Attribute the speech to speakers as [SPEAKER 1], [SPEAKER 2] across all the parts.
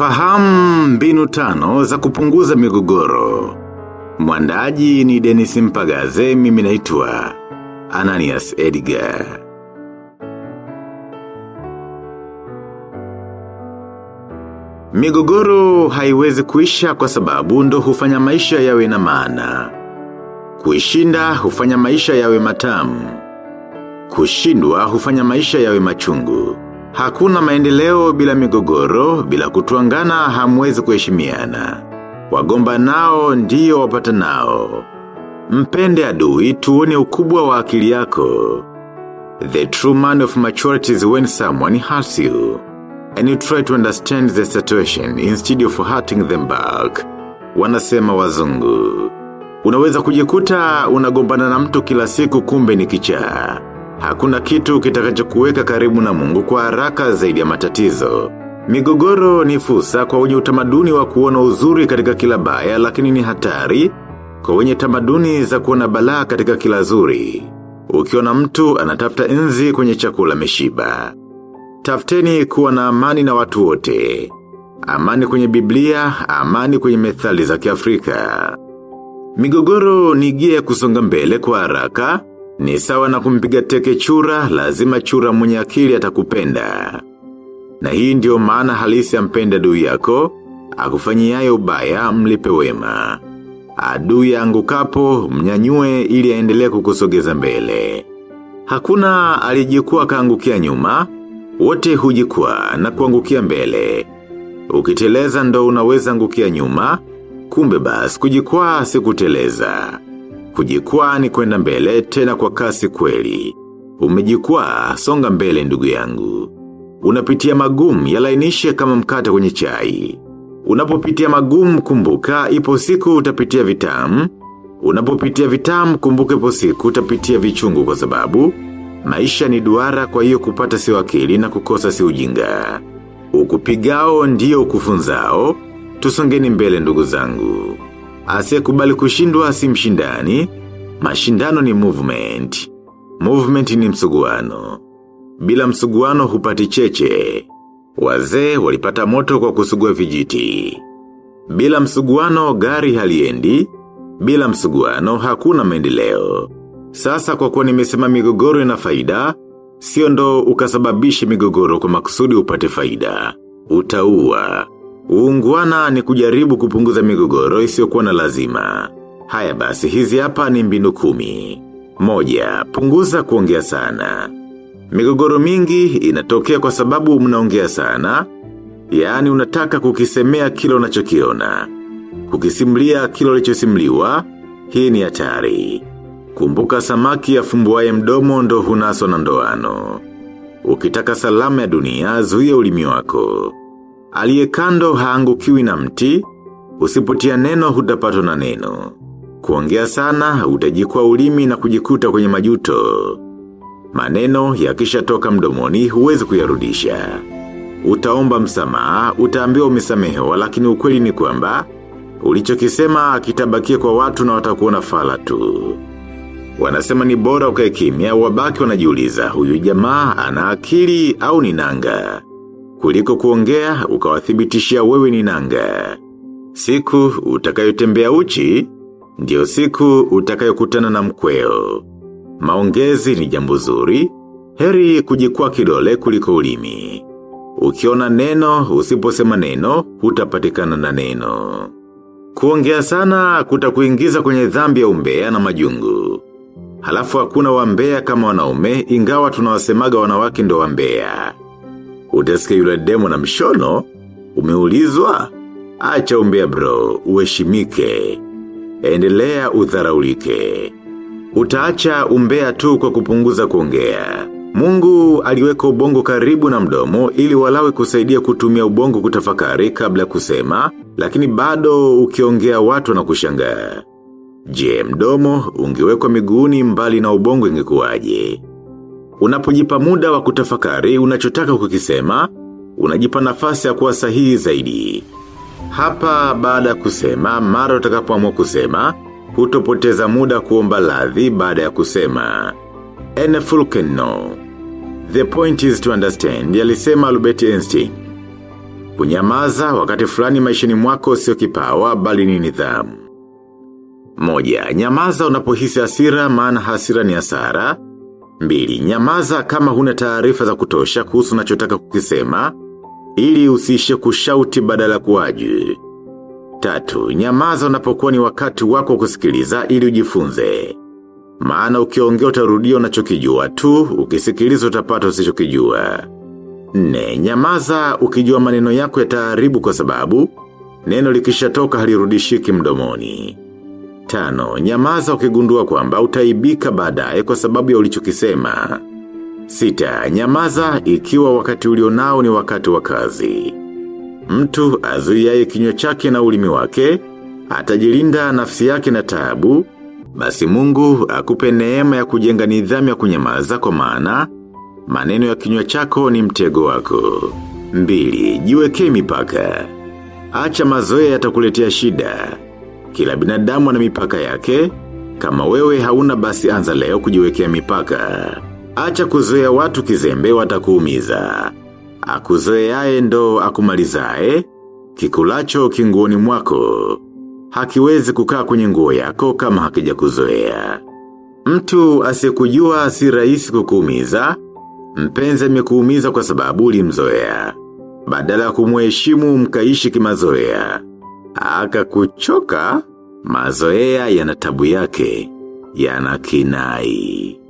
[SPEAKER 1] Fahamu mbinu tano za kupunguza migogoro. Mwandaji ni Dennis Mpagaze mimi naitwa Ananias Edgar. Migogoro haiwezi kuisha kwa sababu ndo hufanya maisha yawe na maana. Kuishinda hufanya maisha yawe matamu. Kushindwa hufanya maisha yawe machungu. Hakuna maendeleo bila migogoro, bila kutuangana hamwezi kuheshimiana. Wagomba nao ndiyo wapata nao. Mpende adui tuone ukubwa wa akili yako. The true man of maturity is when someone hurts you. And you try to understand the situation instead of hurting them back. Wanasema wazungu. Unaweza kujikuta unagombana na mtu kila siku kumbe ni kichaa. Hakuna kitu kitakachokuweka karibu na mungu kwa haraka zaidi ya matatizo. Migogoro ni fursa kwa wenye utamaduni wa kuona uzuri katika kila baya lakini ni hatari kwa wenye tamaduni za kuona balaa katika kila zuri. Ukiona mtu anatafuta enzi kwenye chakula meshiba. Tafteni kuwa na amani na watu wote. Amani kwenye Biblia, amani kwenye methali za kiafrika. Migogoro ni gia kusonga mbele kwa haraka, ni sawa na kumpiga teke chura, lazima chura mwenye akili atakupenda. Na hii ndio maana halisi ya mpenda adui yako, akufanyiaye ubaya mlipe wema. Adui angukapo mnyanyue ili aendelee kukusogeza mbele. Hakuna alijikuwa kaangukia nyuma, wote hujikwa na kuangukia mbele. Ukiteleza ndo unaweza angukia nyuma, kumbe basi kujikwaa si kuteleza. Kujikwaa ni kwenda mbele tena kwa kasi kweli. Umejikwaa songa mbele ndugu yangu. Unapitia magumu yalainishe kama mkata kwenye chai. Unapopitia magumu kumbuka ipo siku utapitia vitamu. Unapopitia vitamu kumbuka ipo siku utapitia vichungu kwa sababu maisha ni duara kwa hiyo kupata si wakili na kukosa si ujinga. Ukupigao ndiyo ukufunzao, tusongeni mbele ndugu zangu. Asie kubali kushindwa si mshindani, mashindano ni movement. Movement ni msuguano. Bila msuguano hupati cheche. Wazee walipata moto kwa kusugua vijiti. Bila msuguano gari haliendi, bila msuguano hakuna maendeleo. Sasa kwa kuwa nimesema migogoro ina faida, sio ndo ukasababishe migogoro kwa makusudi upate faida. Utaua. Uungwana ni kujaribu kupunguza migogoro isiyokuwa na lazima. Haya basi hizi hapa ni mbinu kumi. Moja, punguza kuongea sana. Migogoro mingi inatokea kwa sababu mnaongea sana, yaani unataka kukisemea kilo unachokiona. Kukisimlia kilo lichosimliwa, hii ni hatari. Kumbuka samaki ya fumbuaye mdomo ndo hunaso na ndoano. Ukitaka salama ya dunia, zuia ulimi wako. Aliye kando haangukiwi na mti, usipotia neno hutapatwa na neno. Kuongea sana, utajikwa ulimi na kujikuta kwenye majuto. Maneno yakisha toka mdomoni huwezi kuyarudisha. Utaomba msamaha, utaambiwa umesamehewa lakini ukweli ni kwamba, ulichokisema kitabakia kwa watu na watakuona fala tu. Wanasema ni bora ukae kimya wabaki wanajiuliza huyu jamaa ana akili au ni nanga. Kuliko kuongea ukawathibitishia wewe ni nanga. Siku utakayotembea uchi, ndio siku utakayokutana na mkweo. Maongezi ni jambo zuri, heri kujikwa kidole kuliko ulimi. Ukiona neno, usiposema neno, utapatikana na neno. Kuongea sana kutakuingiza kwenye dhambi ya umbea na majungu. Halafu hakuna wambea kama wanaume ingawa tunawasemaga wanawake ndo wambea. Utasikia yule demo na mshono, umeulizwa, acha umbea bro, uheshimike. Endelea udharaulike. Utaacha umbea tu kwa kupunguza kuongea. Mungu aliweka ubongo karibu na mdomo ili walawe kusaidia kutumia ubongo kutafakari kabla kusema, lakini bado ukiongea watu na kushangaa. Je, mdomo ungewekwa miguuni mbali na ubongo ingekuwaje? Unapojipa muda wa kutafakari unachotaka kukisema, unajipa nafasi ya kuwa sahihi zaidi. Hapa baada ya kusema, mara utakapoamua kusema, hutopoteza muda kuomba ladhi baada ya kusema. And Fulken no. The point is to understand, yalisema Albert Einstein. Kunyamaza wakati fulani maishani mwako sio kipawa bali ni nidhamu. Moja, nyamaza unapohisi asira maana hasira ni hasara. Mbili, nyamaza kama huna taarifa za kutosha kuhusu unachotaka kukisema, ili usiishe kushauti badala kuwaji. Tatu, nyamaza unapokuwa ni wakati wako kusikiliza ili ujifunze. Maana ukiongea utarudia unachokijua tu, ukisikiliza utapata usichokijua. Nne, nyamaza ukijua maneno yako yataharibu kwa sababu, neno likishatoka halirudishiki mdomoni. Tano, nyamaza ukigundua kwamba utaibika baadaye kwa sababu ya ulichokisema. Sita, nyamaza ikiwa wakati ulionao ni wakati wa kazi. Mtu azuiaye kinywa chake na ulimi wake, atajilinda nafsi yake na taabu, basi mungu akupe neema ya kujenga nidhamu ya kunyamaza kwa maana, maneno ya kinywa chako ni mtego wako. Mbili, jiwekee mipaka. Acha mazoea yatakuletea shida. Kila binadamu ana mipaka yake, kama wewe hauna basi anza leo kujiwekea mipaka. Acha kuzoea watu kizembe watakuumiza. Akuzoeaye ndo akumalizae, kikulacho kinguoni mwako. Hakiwezi kukaa kwenye nguo yako kama hakija kuzoea. Mtu asikujua si rahisi kukuumiza, mpenzi amekuumiza kwa sababu ulimzoea. Badala ya kumuheshimu mkaishi kimazoea. Aka kuchoka, mazoea yana tabu yake, yana kinai.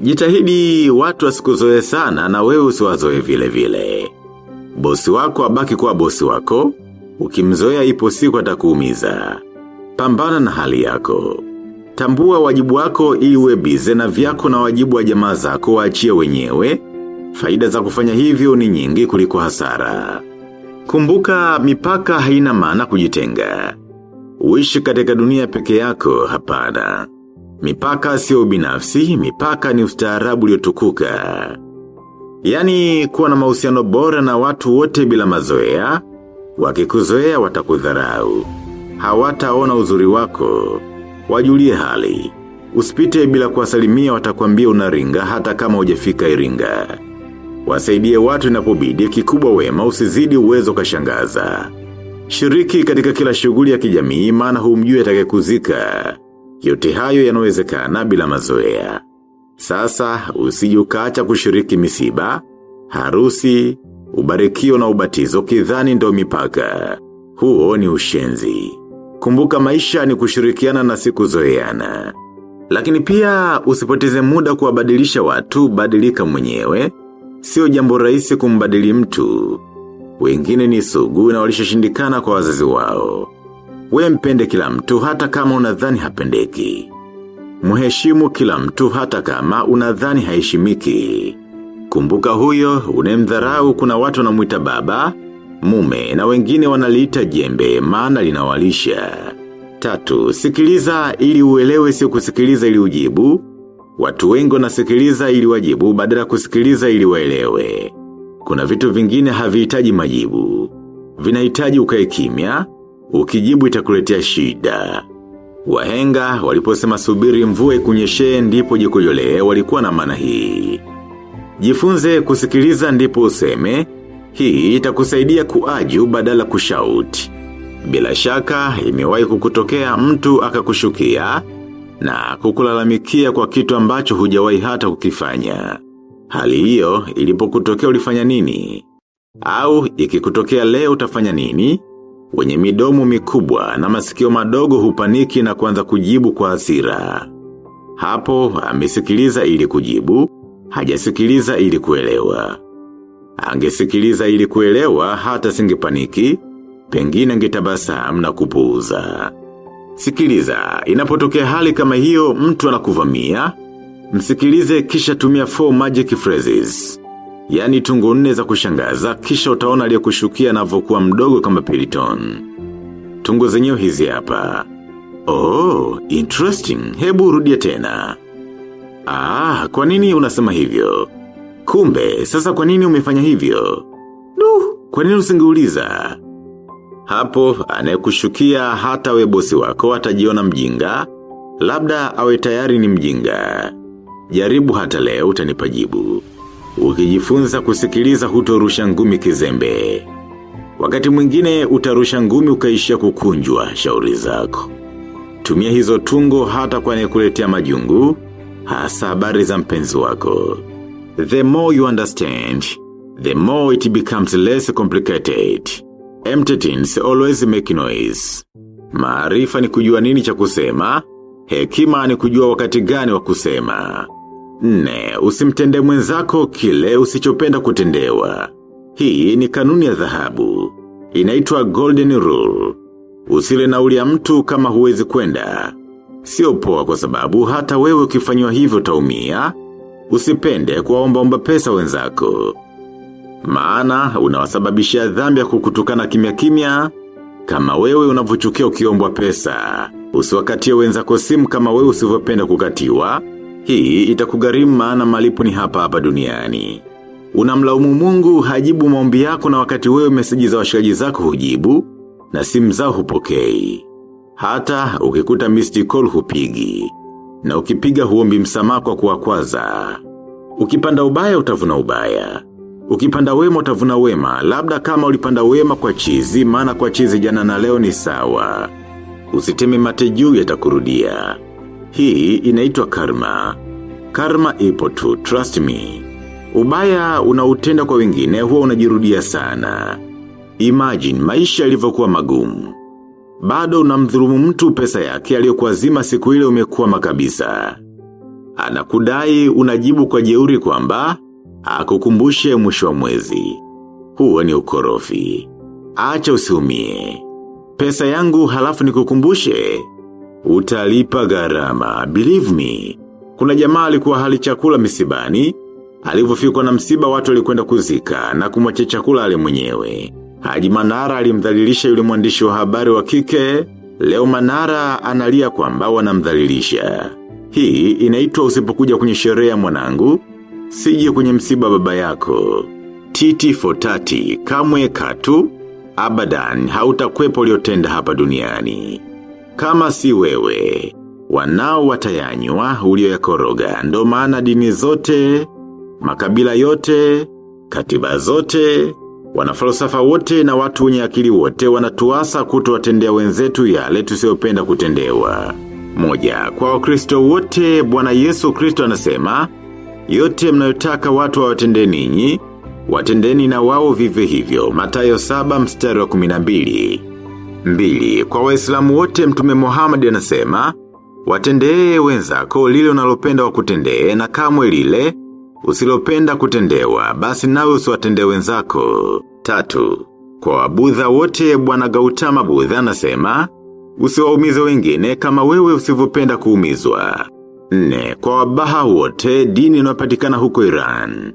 [SPEAKER 1] Jitahidi watu wasikuzoe sana na wewe usiwazoe vile vile. Bosi wako abaki kuwa bosi wako, ukimzoea ipo siku atakuumiza. Pambana na hali yako. Tambua wajibu wako ili bize na vyako na wajibu wa jamaa zako waachie wenyewe. Faida za kufanya hivyo ni nyingi kuliko hasara. Kumbuka mipaka haina maana kujitenga. Uishi katika dunia peke yako hapana. Mipaka sio binafsi, mipaka ni ustaarabu uliotukuka. Yaani kuwa na mahusiano bora na watu wote bila mazoea, wakikuzoea watakudharau. Hawataona uzuri wako, wajulie hali. Usipite bila kuwasalimia watakwambia unaringa hata kama hujafika iringa. Wasaidie watu inapobidi kikubwa wema usizidi uwezo kashangaza. Shiriki katika kila shughuli ya kijamii maana humjui atakayekuzika. Yote hayo yanawezekana bila mazoea. Sasa usije ukaacha kushiriki misiba, harusi, ubarikio na ubatizo kidhani ndo mipaka. Huo ni ushenzi. Kumbuka maisha ni kushirikiana na siku zoeana. Lakini pia usipoteze muda kuwabadilisha watu badilika mwenyewe, sio jambo rahisi kumbadili mtu. Wengine ni sugu na walishashindikana kwa wazazi wao. We mpende kila mtu hata kama unadhani hapendeki. Mheshimu kila mtu hata kama unadhani haishimiki. Kumbuka huyo, unemdharau kuna watu wanamuita baba, mume na wengine wanaliita jembe maana linawalisha. Tatu, sikiliza ili uelewe sio kusikiliza ili ujibu. Watu wengi wanasikiliza ili wajibu badala kusikiliza ili waelewe. Kuna vitu vingine havihitaji majibu. Vinahitaji ukae kimya, ukijibu itakuletea shida. Wahenga waliposema subiri mvue kunyeshe ndipo jikojole walikuwa na maana hii. Jifunze kusikiliza ndipo useme, hii itakusaidia kuaju badala kushauti. Bila shaka imewahi kukutokea mtu akakushukia na kukulalamikia kwa kitu ambacho hujawahi hata kukifanya. Hali hiyo ilipokutokea ulifanya nini? Au ikikutokea leo utafanya nini? Wenye midomo mikubwa na masikio madogo hupaniki na kuanza kujibu kwa hasira. Hapo amesikiliza ili kujibu, hajasikiliza ili kuelewa. Angesikiliza ili kuelewa hata singepaniki, pengine angetabasamu na kupuuza. Sikiliza, inapotokea hali kama hiyo mtu anakuvamia, msikilize kisha tumia four magic phrases. Yani tungu nne za kushangaza kisha utaona aliyekushukia anavyokuwa mdogo kama peliton. tungu zenyewe hizi hapa. Oh, interesting. Hebu rudia tena. Ah, kwa nini unasema hivyo? Kumbe, sasa kwa nini umefanya hivyo? Duh, kwa nini usingeuliza? Hapo, anayekushukia hata we bosi wako atajiona mjinga, labda awe tayari ni mjinga. Jaribu hata leo utanipa jibu. Ukijifunza kusikiliza hutorusha ngumi kizembe. Wakati mwingine utarusha ngumi ukaishia kukunjwa shauri zako. Tumia hizo tungo hata kwa kuletea majungu, hasa habari za mpenzi wako. The more you understand, the more it becomes less complicated. Empty tins always make noise. Maarifa ni kujua nini cha kusema, hekima ni kujua wakati gani wa kusema. Nne, usimtende mwenzako kile usichopenda kutendewa. Hii ni kanuni ya dhahabu. Inaitwa golden rule. Usile nauli ya mtu kama huwezi kwenda. Sio poa kwa sababu hata wewe ukifanywa hivyo taumia, usipende kuwaomba pesa wenzako. Maana unawasababishia dhambi ya kukutukana kimya kimya kama wewe unavyochukia ukiombwa pesa. Usiwakatie wenzako simu kama wewe usivyopenda kukatiwa. Hii itakugharimu maana malipo ni hapa hapa duniani. Unamlaumu mungu hajibu maombi yako na wakati wewe meseji za washikaji zako hujibu na simu zao hupokei. Hata ukikuta missed hupigi na ukipiga huombi msamaha kwa kuwakwaza. Ukipanda ubaya utavuna ubaya. Ukipanda wema utavuna wema, labda kama ulipanda wema kwa chizi, maana kwa chizi jana na leo ni sawa. Usiteme mate juu yatakurudia. Hii inaitwa karma. Karma ipo tu, trust me. Ubaya unautenda kwa wengine huwa unajirudia sana. Imagine maisha yalivyokuwa magumu. Bado unamdhulumu mtu pesa yake aliyokuwa zima siku ile umekuwa makabisa. Anakudai unajibu kwa jeuri kwamba akukumbushe mwisho wa mwezi. Huo ni ukorofi. Acha usiumie. Pesa yangu halafu nikukumbushe. Utalipa gharama, believe me. Kuna jamaa alikuwa hali chakula misibani, alivyofikwa na msiba watu walikwenda kuzika na kumwacha chakula ale mwenyewe. Haji Manara alimdhalilisha yule mwandishi wa habari wa kike, leo Manara analia kwamba wanamdhalilisha. Hii inaitwa usipokuja kwenye sherehe ya mwanangu, sije kwenye msiba baba yako. Titi for tati, kamwe katu, abadan hautakwepo uliotenda hapa duniani. Kama si wewe, wanao watayanywa ulioyakoroga, ndo maana dini zote, makabila yote, katiba zote, wanafalosafa wote na watu wenye akili wote wanatuasa kutowatendea wenzetu yale tusiyopenda kutendewa. Moja, kwa wakristo wote bwana Yesu Kristo anasema, yote mnayotaka watu wawatende ninyi, watendeni na wawo vivyo hivyo, Mathayo saba mstari wa 12. Mbili, kwa waislamu wote mtume Muhammad anasema, watendee wenzako lile unalopenda wakutendee na kamwe lile, usilopenda kutendewa, basi nawe usiwatendee wenzako. Tatu, kwa wabudha wote bwana Gautama Budha anasema, usiwaumize wengine kama wewe usivyopenda kuumizwa. Nne, kwa wabaha wote dini inayopatikana huko Iran.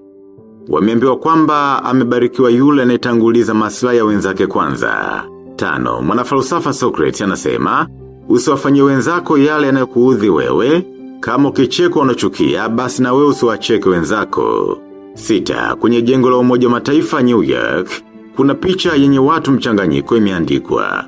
[SPEAKER 1] Wameambiwa kwamba amebarikiwa yule anayetanguliza maslahi ya wenzake kwanza. Tano, mwanafalsafa Socrates anasema, usiwafanyie wenzako yale yanayokuudhi wewe, kama ukicheko unachukia basi na wewe usiwacheke wenzako. Sita, kwenye jengo la umoja wa mataifa New York, kuna picha yenye watu mchanganyiko imeandikwa.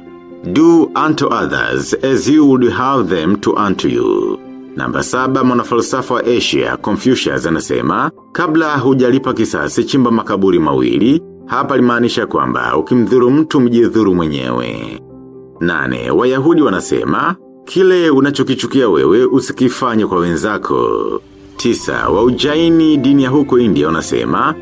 [SPEAKER 1] Do unto others as you would have them to unto you. Namba saba mwanafalsafa wa Asia, Confucius anasema, kabla hujalipa kisasi chimba makaburi mawili, hapa limaanisha kwamba ukimdhuru mtu mjidhuru mwenyewe. Nane, wayahudi wanasema, kile unachokichukia wewe usikifanye kwa wenzako. Tisa, waujaini dini ya huko India wanasema,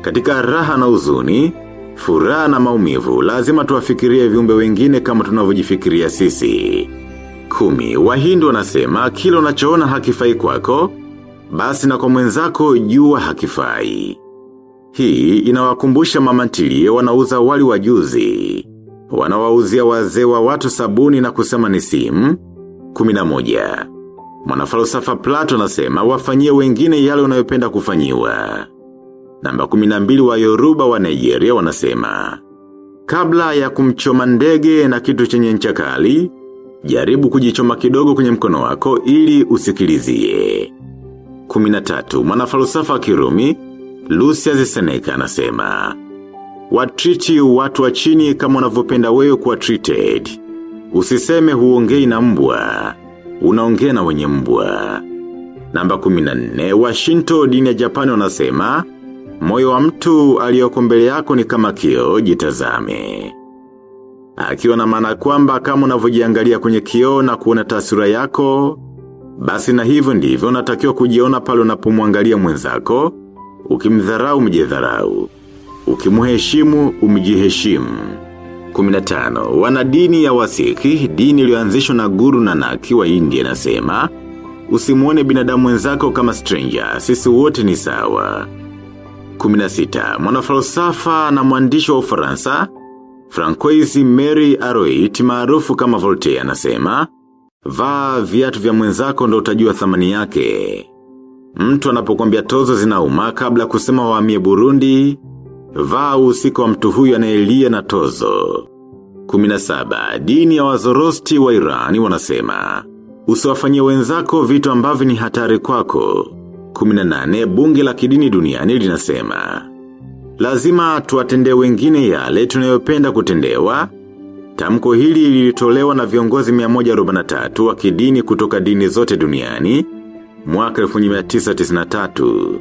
[SPEAKER 1] katika raha na uzuni, furaha na maumivu, lazima tuwafikirie viumbe wengine kama tunavyojifikiria sisi. Kumi, wahindu wanasema, kila unachoona hakifai kwako, basi na kwa mwenzako jua hakifai. Hii inawakumbusha mama ntilie wanauza wali wajuzi. Wanawauzia wazee wa watu sabuni na kusema ni simu. Kumina moja. Mwanafalsafa Plato anasema wafanyie wengine yale unayopenda kufanyiwa. Namba kuminambili wa Yoruba wa Nigeria wanasema. Kabla ya kumchoma ndege na kitu chenye ncha kali, jaribu kujichoma kidogo kwenye mkono wako ili usikilizie. Kuminatatu, mwanafalsafa kirumi, Lucius Seneca anasema. Watriti watu wa chini kama unavyopenda wewe kuwa treated. Usiseme huongei na mbwa. Unaongea na wenye mbwa. Namba 14, washinto dini ya Japani wanasema, Moyo wa mtu aliyoko mbele yako ni kama kioo jitazame. Akiwa na maana kwamba kama unavyojiangalia kwenye kioo na kuona taswira yako, basi na hivyo ndivyo unatakiwa kujiona pale unapomwangalia mwenzako, ukimdharau umjidharau, ukimheshimu umjiheshimu. 15. Wana dini ya wasiki, dini iliyoanzishwa na guru na naki wa India nasema, usimuone binadamu mwenzako kama stranger, sisi wote ni sawa. 16. Mwanafalsafa na mwandishi wa ufaransa, Francois Mary Aroit maarufu kama Voltaire anasema, vaa viatu vya mwenzako ndo utajua thamani yake. Mtu anapokwambia tozo zinauma kabla kusema wahamie Burundi, vaa usiku wa mtu huyu anayelia na tozo. 17. Dini ya wazorosti wa Irani wanasema, usiwafanyie wenzako vitu ambavyo ni hatari kwako. 18. Bunge la kidini duniani linasema, lazima tuwatendee wengine yale tunayopenda kutendewa. Tamko hili lilitolewa na viongozi 143 wa kidini kutoka dini zote duniani, mwaka 1993.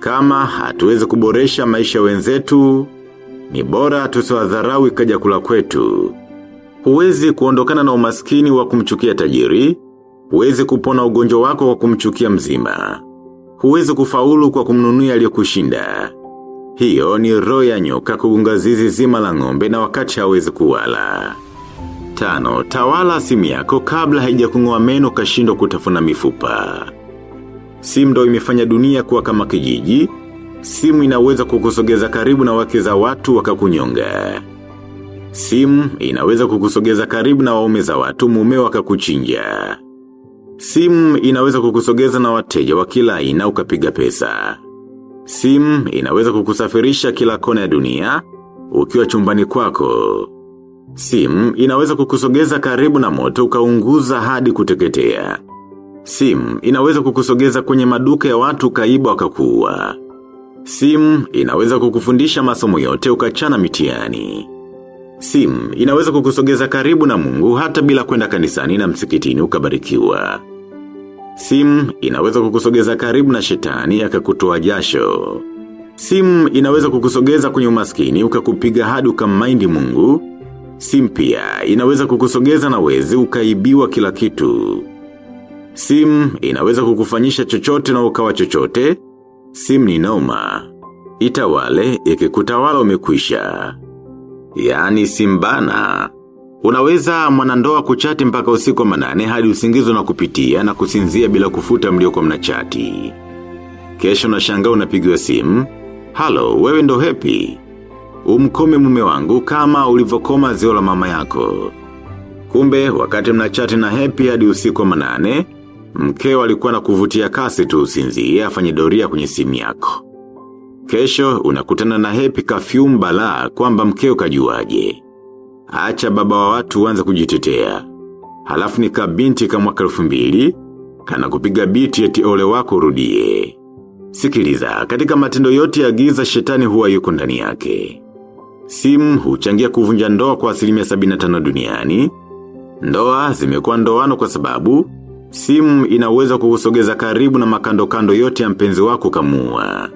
[SPEAKER 1] Kama hatuwezi kuboresha maisha wenzetu, ni bora tusiwadharau ikaja kula kwetu. Huwezi kuondokana na umaskini wa kumchukia tajiri, huwezi kupona ugonjwa wako kwa kumchukia mzima. Huwezi kufaulu kwa kumnunuya aliyokushinda. Hiyo ni roho ya nyoka kugunga zizi zima la ng'ombe na wakati hawezi kuwala. Tano, tawala simu yako kabla haijakung'oa meno kashindo kutafuna mifupa. Simu ndo imefanya dunia kuwa kama kijiji, simu inaweza kukusogeza karibu na wake za watu wakakunyonga. Simu inaweza kukusogeza karibu na waume za watu mume wakakuchinja. Simu inaweza kukusogeza na wateja wa kila aina ukapiga pesa. Simu inaweza kukusafirisha kila kona ya dunia, ukiwa chumbani kwako. Sim inaweza kukusogeza karibu na moto ukaunguza hadi kuteketea. Sim inaweza kukusogeza kwenye maduka ya watu kaiba wakakuua. Sim inaweza kukufundisha masomo yote ukachana mitiani. Sim inaweza kukusogeza karibu na mungu hata bila kwenda kanisani na msikitini ukabarikiwa. Simu inaweza kukusogeza karibu na shetani akakutoa jasho. Simu inaweza kukusogeza kwenye umaskini ukakupiga hadi ukamaindi mungu. Simu pia inaweza kukusogeza na wezi ukaibiwa kila kitu. Simu inaweza kukufanyisha chochote na ukawa chochote. Simu ni noma. Itawale ikikutawala umekwisha. Yani simbana. Unaweza mwanandoa kuchati mpaka usiku wa manane hadi usingizo na kupitia na kusinzia bila kufuta mlio kwa mnachati. Kesho na shanga unapigiwa simu. Halo, wewe ndo happy. Umkome mume wangu kama ulivokoma zio la mama yako. Kumbe, wakati mnachati na happy hadi usiku wa manane, mkeo alikuwa na kuvutia kasi tu usinzie afanye doria kwenye simu yako. Kesho, unakutana na happy kafyum la kwamba mkeo kajuaje. Acha baba wa watu wanza kujitetea. Halafu ni kabinti kama mwaka mbili, kana kupiga biti eti ole wako urudie. Sikiliza, katika matendo yote ya giza shetani huwa yuko ndani yake. Simu huchangia kuvunja ndoa kwa asilimia 75 duniani. Ndoa zimekuwa ndoano kwa sababu, simu inaweza kukusogeza karibu na makando kando yote ya mpenzi wako kamua.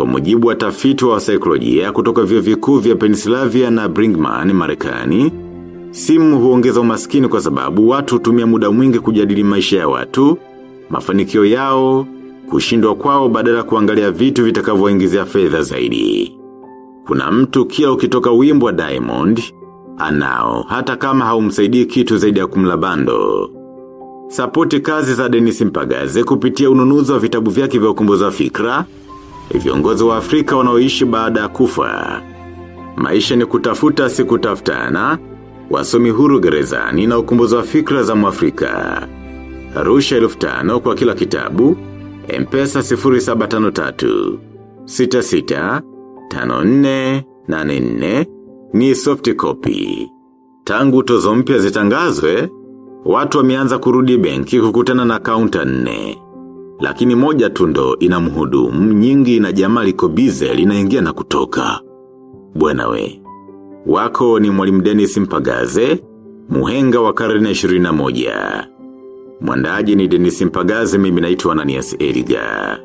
[SPEAKER 1] Kwa mujibu wa tafiti wa saikolojia kutoka vyo vikuu vya Pennsylvania na Brinkman Marekani, simu huongeza umaskini kwa sababu watu hutumia muda mwingi kujadili maisha ya watu, mafanikio yao, kushindwa kwao badala kuangalia vitu vitakavyoingizia fedha zaidi. Kuna mtu kila ukitoka wimbo wa Diamond, anao, hata kama haumsaidii kitu zaidi ya kumlabando. Sapoti kazi za denis Mpagaze kupitia ununuzi wa vitabu vyake vya wa fikra, viongozi wa Afrika wanaoishi baada ya kufa. Maisha ni kutafuta si kutafutana, wasomi huru gerezani na ukumbuzi wa fikra za mwafrika. Arusha elfu tano kwa kila kitabu, Mpesa 0753, 66, 54, 84, ni soft copy. Tangu tozo mpya zitangazwe, watu wameanza kurudi benki kukutana na kaunta nne. Lakini moja tundo ina mhudumu nyingi na jamaa liko bize linaingia na kutoka. Bwana we. Wako ni mwalimu Dennis Mpagaze, muhenga wa karne 21. Mwandaji ni Dennis Mpagaze mimi naitwa Ananias Eriga.